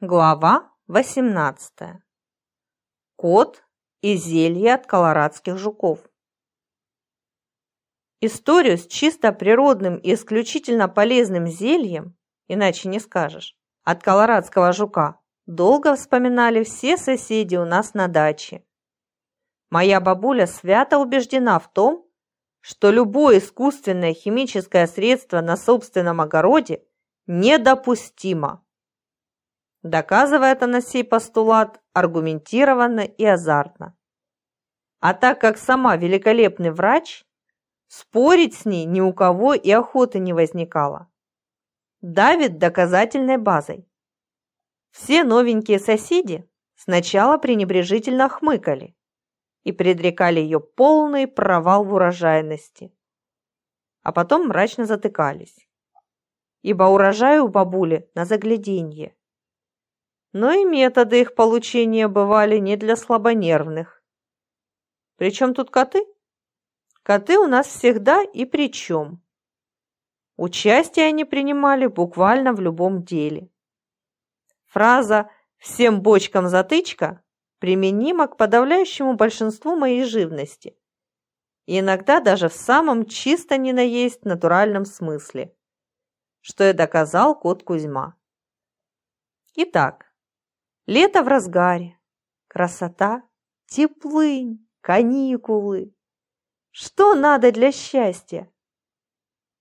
Глава 18. Кот и зелье от колорадских жуков. Историю с чисто природным и исключительно полезным зельем, иначе не скажешь, от колорадского жука долго вспоминали все соседи у нас на даче. Моя бабуля свято убеждена в том, что любое искусственное химическое средство на собственном огороде недопустимо доказывает она сей постулат аргументированно и азартно. А так как сама великолепный врач, спорить с ней ни у кого и охоты не возникало. Давит доказательной базой. Все новенькие соседи сначала пренебрежительно хмыкали и предрекали ее полный провал в урожайности, а потом мрачно затыкались, ибо урожай у бабули на загляденье но и методы их получения бывали не для слабонервных. Причем тут коты? Коты у нас всегда и при чем. Участие они принимали буквально в любом деле. Фраза «всем бочкам затычка» применима к подавляющему большинству моей живности. И иногда даже в самом чисто не наесть натуральном смысле, что и доказал кот Кузьма. Итак, Лето в разгаре. Красота, теплынь, каникулы. Что надо для счастья?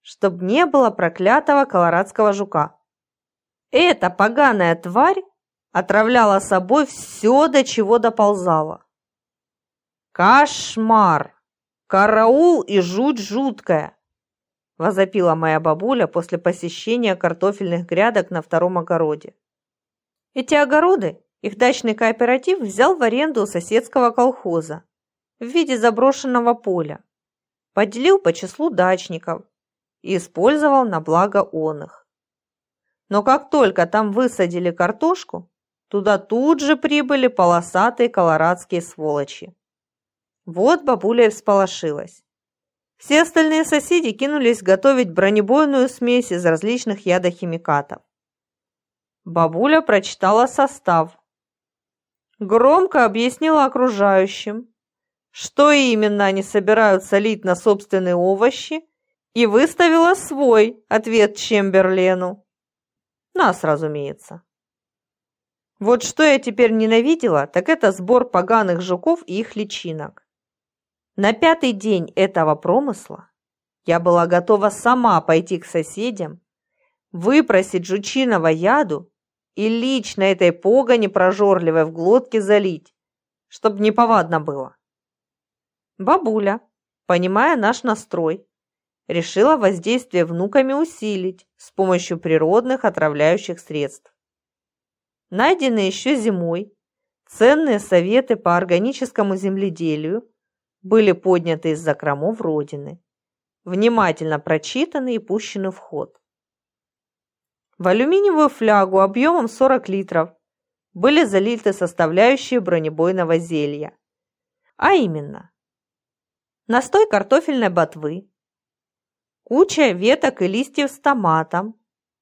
Чтоб не было проклятого колорадского жука. Эта поганая тварь отравляла собой все, до чего доползала. Кошмар! Караул и жуть жуткая! Возопила моя бабуля после посещения картофельных грядок на втором огороде. Эти огороды их дачный кооператив взял в аренду у соседского колхоза в виде заброшенного поля, поделил по числу дачников и использовал на благо он их. Но как только там высадили картошку, туда тут же прибыли полосатые колорадские сволочи. Вот бабуля и всполошилась. Все остальные соседи кинулись готовить бронебойную смесь из различных ядохимикатов. Бабуля прочитала состав. Громко объяснила окружающим, что именно они собираются лить на собственные овощи, и выставила свой ответ Чемберлену. Нас, разумеется. Вот что я теперь ненавидела, так это сбор поганых жуков и их личинок. На пятый день этого промысла я была готова сама пойти к соседям, выпросить жучиного яду и лично этой погони прожорливой в глотке залить, чтоб неповадно было. Бабуля, понимая наш настрой, решила воздействие внуками усилить с помощью природных отравляющих средств. Найденные еще зимой ценные советы по органическому земледелию были подняты из закромов Родины, внимательно прочитаны и пущены в ход. В алюминиевую флягу объемом 40 литров были залиты составляющие бронебойного зелья. А именно, настой картофельной ботвы, куча веток и листьев с томатом,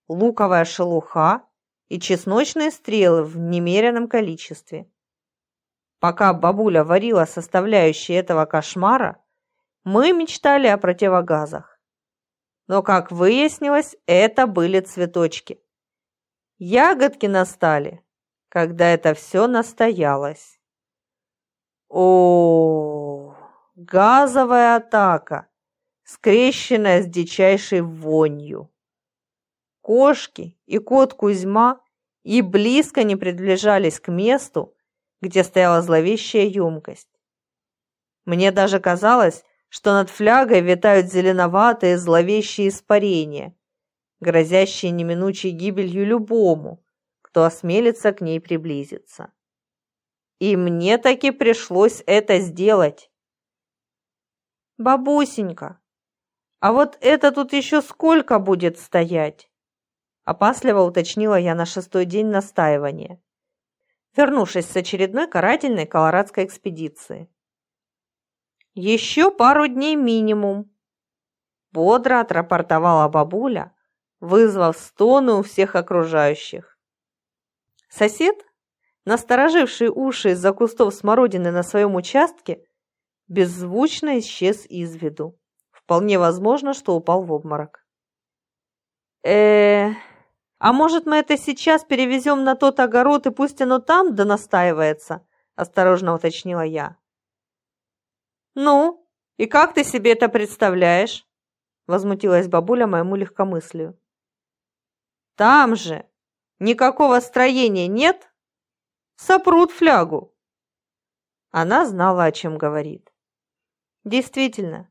луковая шелуха и чесночные стрелы в немеренном количестве. Пока бабуля варила составляющие этого кошмара, мы мечтали о противогазах. Но, как выяснилось, это были цветочки. Ягодки настали, когда это все настоялось. О, газовая атака, скрещенная с дичайшей вонью. Кошки и кот Кузьма и близко не приближались к месту, где стояла зловещая емкость. Мне даже казалось, что над флягой витают зеленоватые зловещие испарения, грозящие неминучей гибелью любому, кто осмелится к ней приблизиться. И мне таки пришлось это сделать. Бабусенька, а вот это тут еще сколько будет стоять? Опасливо уточнила я на шестой день настаивания, вернувшись с очередной карательной колорадской экспедиции. Еще пару дней минимум. Бодро отрапортовала бабуля, вызвав стоны у всех окружающих. Сосед, настороживший уши из-за кустов смородины на своем участке, беззвучно исчез из виду. Вполне возможно, что упал в обморок. э а может, мы это сейчас перевезем на тот огород, и пусть оно там да настаивается?» – осторожно уточнила я. «Ну, и как ты себе это представляешь?» – возмутилась бабуля моему легкомыслию. «Там же никакого строения нет? Сопрут флягу!» Она знала, о чем говорит. Действительно,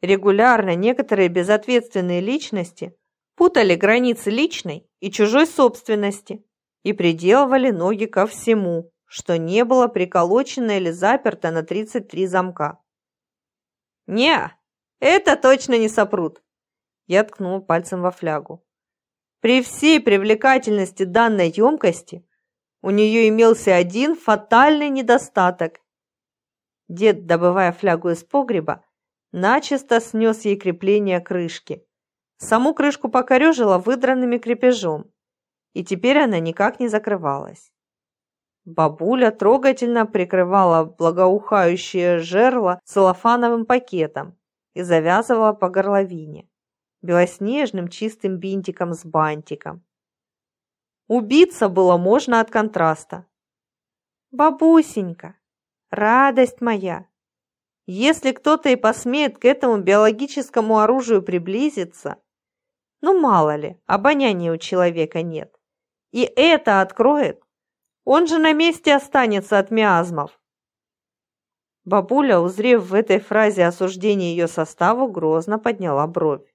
регулярно некоторые безответственные личности путали границы личной и чужой собственности и приделывали ноги ко всему, что не было приколочено или заперто на 33 замка. «Не, это точно не сопрут!» Я ткнул пальцем во флягу. При всей привлекательности данной емкости у нее имелся один фатальный недостаток. Дед, добывая флягу из погреба, начисто снес ей крепление крышки. Саму крышку покорежило выдранными крепежом, и теперь она никак не закрывалась. Бабуля трогательно прикрывала благоухающее жерло целлофановым пакетом и завязывала по горловине, белоснежным чистым бинтиком с бантиком. Убиться было можно от контраста. «Бабусенька, радость моя, если кто-то и посмеет к этому биологическому оружию приблизиться, ну, мало ли, обоняния у человека нет. И это откроет. Он же на месте останется от миазмов. Бабуля, узрев в этой фразе осуждение ее составу, грозно подняла бровь.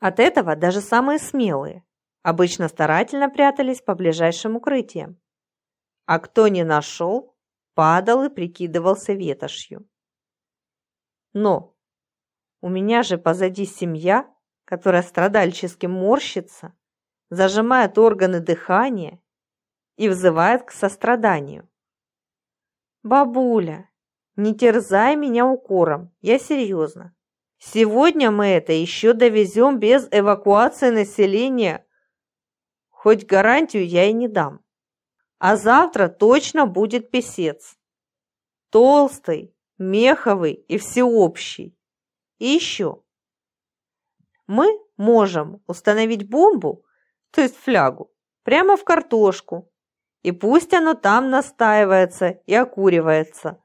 От этого даже самые смелые обычно старательно прятались по ближайшим укрытиям. А кто не нашел, падал и прикидывался ветошью. Но у меня же позади семья, которая страдальчески морщится, зажимает органы дыхания и взывает к состраданию. «Бабуля, не терзай меня укором, я серьезно. Сегодня мы это еще довезем без эвакуации населения, хоть гарантию я и не дам. А завтра точно будет писец. Толстый, меховый и всеобщий. И еще, мы можем установить бомбу, то есть флягу, прямо в картошку, и пусть оно там настаивается и окуривается,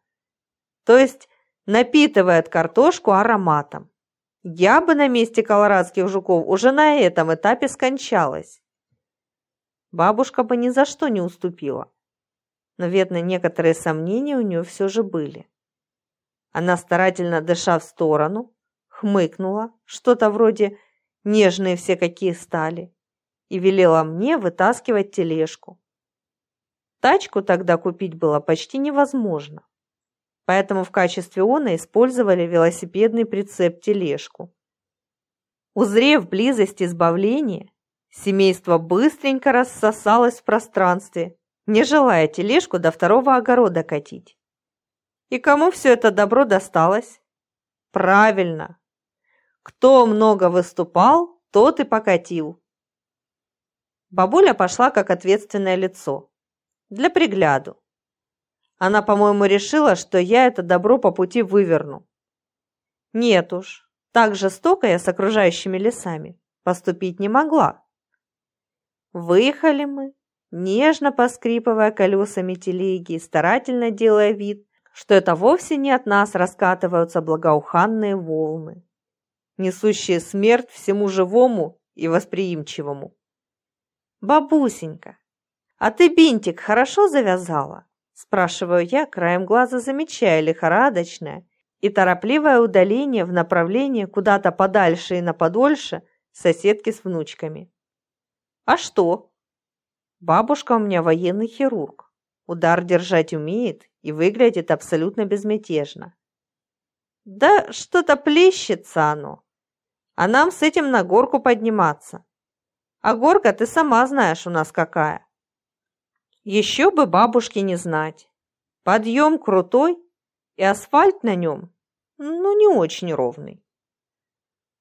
то есть напитывает картошку ароматом. Я бы на месте колорадских жуков уже на этом этапе скончалась. Бабушка бы ни за что не уступила, но, видно, некоторые сомнения у нее все же были. Она, старательно дыша в сторону, хмыкнула, что-то вроде «нежные все какие стали», и велела мне вытаскивать тележку. Тачку тогда купить было почти невозможно, поэтому в качестве она использовали велосипедный прицеп-тележку. Узрев близость избавления, семейство быстренько рассосалось в пространстве, не желая тележку до второго огорода катить. И кому все это добро досталось? Правильно, кто много выступал, тот и покатил. Бабуля пошла как ответственное лицо. Для пригляду. Она, по-моему, решила, что я это добро по пути выверну. Нет уж, так жестоко я с окружающими лесами поступить не могла. Выехали мы, нежно поскрипывая колесами телеги, старательно делая вид, что это вовсе не от нас раскатываются благоуханные волны несущие смерть всему живому и восприимчивому. «Бабусенька, а ты бинтик хорошо завязала?» Спрашиваю я, краем глаза замечая лихорадочное и торопливое удаление в направлении куда-то подальше и на подольше соседки с внучками. «А что?» «Бабушка у меня военный хирург. Удар держать умеет и выглядит абсолютно безмятежно. Да что-то плещется оно. А нам с этим на горку подниматься. А горка ты сама знаешь у нас какая. Еще бы бабушке не знать. Подъем крутой, и асфальт на нем, ну, не очень ровный.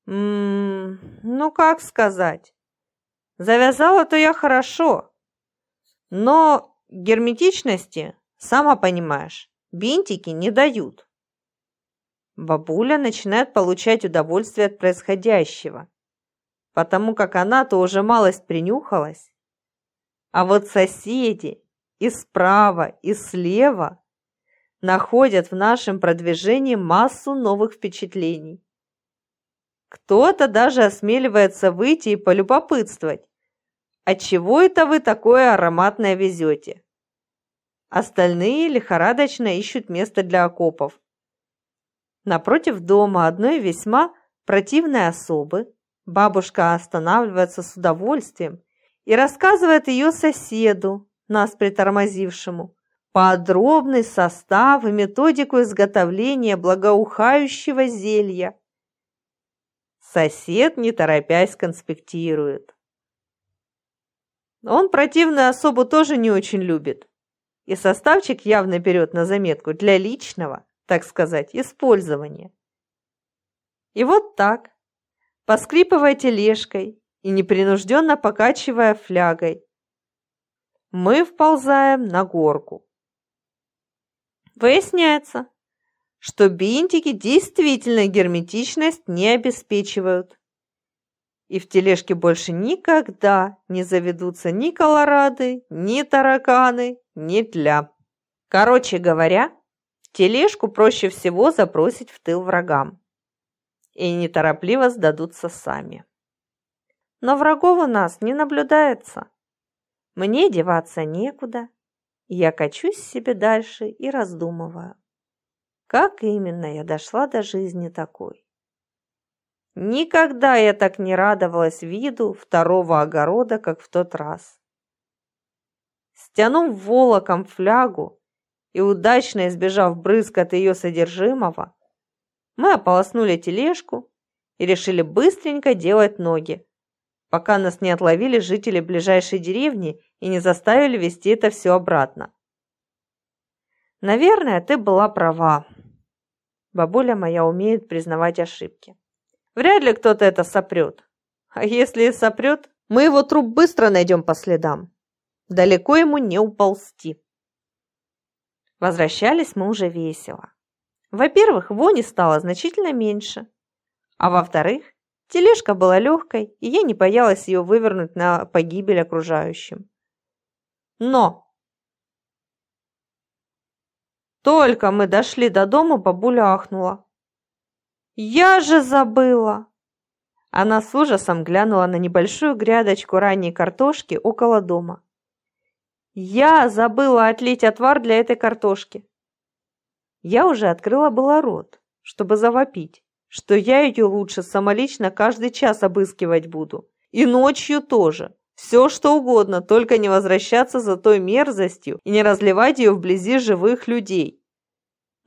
Ммм, ну как сказать. Завязала-то я хорошо. Но герметичности, сама понимаешь, бинтики не дают. Бабуля начинает получать удовольствие от происходящего, потому как она-то уже малость принюхалась. А вот соседи и справа, и слева находят в нашем продвижении массу новых впечатлений. Кто-то даже осмеливается выйти и полюбопытствовать, «А чего это вы такое ароматное везете?» Остальные лихорадочно ищут место для окопов. Напротив дома одной весьма противной особы бабушка останавливается с удовольствием и рассказывает ее соседу, нас притормозившему, подробный состав и методику изготовления благоухающего зелья. Сосед, не торопясь, конспектирует. Он противную особу тоже не очень любит. И составчик явно берет на заметку для личного, так сказать, использования. И вот так, поскрипывая тележкой и непринужденно покачивая флягой, мы вползаем на горку. Выясняется, что бинтики действительно герметичность не обеспечивают и в тележке больше никогда не заведутся ни колорады, ни тараканы, ни тля. Короче говоря, тележку проще всего забросить в тыл врагам. И неторопливо сдадутся сами. Но врагов у нас не наблюдается. Мне деваться некуда. Я качусь себе дальше и раздумываю. Как именно я дошла до жизни такой? Никогда я так не радовалась виду второго огорода, как в тот раз. Стянув волоком флягу и удачно избежав брызг от ее содержимого, мы ополоснули тележку и решили быстренько делать ноги, пока нас не отловили жители ближайшей деревни и не заставили вести это все обратно. Наверное, ты была права. Бабуля моя умеет признавать ошибки. Вряд ли кто-то это сопрет. А если и сопрет, мы его труп быстро найдем по следам. Далеко ему не уползти. Возвращались мы уже весело. Во-первых, вони стало значительно меньше. А во-вторых, тележка была легкой, и я не боялась ее вывернуть на погибель окружающим. Но только мы дошли до дома, бабуля ахнула. «Я же забыла!» Она с ужасом глянула на небольшую грядочку ранней картошки около дома. «Я забыла отлить отвар для этой картошки!» Я уже открыла было рот, чтобы завопить, что я ее лучше самолично каждый час обыскивать буду. И ночью тоже. Все что угодно, только не возвращаться за той мерзостью и не разливать ее вблизи живых людей.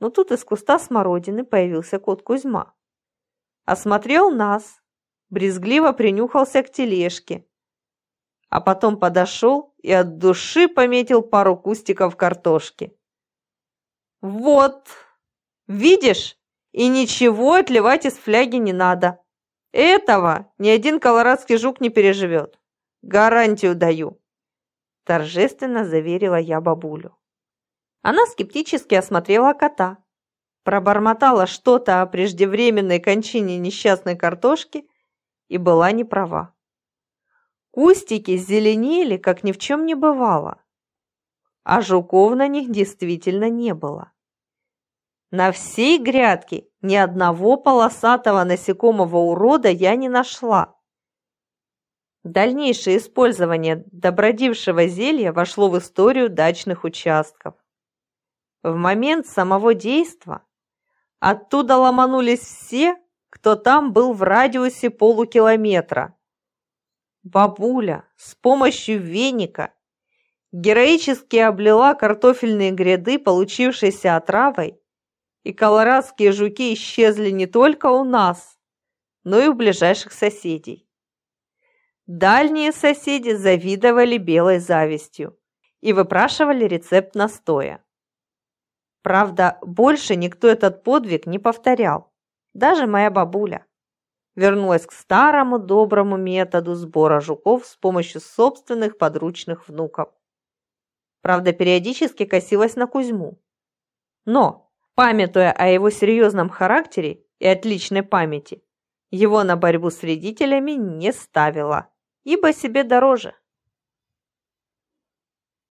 Но тут из куста смородины появился кот Кузьма. Осмотрел нас, брезгливо принюхался к тележке, а потом подошел и от души пометил пару кустиков картошки. «Вот, видишь, и ничего отливать из фляги не надо. Этого ни один колорадский жук не переживет. Гарантию даю!» Торжественно заверила я бабулю. Она скептически осмотрела кота, пробормотала что-то о преждевременной кончине несчастной картошки и была не права. Кустики зеленели, как ни в чем не бывало, а жуков на них действительно не было. На всей грядке ни одного полосатого насекомого урода я не нашла. Дальнейшее использование добродившего зелья вошло в историю дачных участков. В момент самого действа оттуда ломанулись все, кто там был в радиусе полукилометра. Бабуля с помощью веника героически облила картофельные гряды, получившиеся отравой, и колорадские жуки исчезли не только у нас, но и у ближайших соседей. Дальние соседи завидовали белой завистью и выпрашивали рецепт настоя. Правда, больше никто этот подвиг не повторял. Даже моя бабуля. Вернулась к старому доброму методу сбора жуков с помощью собственных подручных внуков. правда, периодически косилась на Кузьму. Но, памятуя о его серьезном характере и отличной памяти, его на борьбу с вредителями не ставила, ибо себе дороже.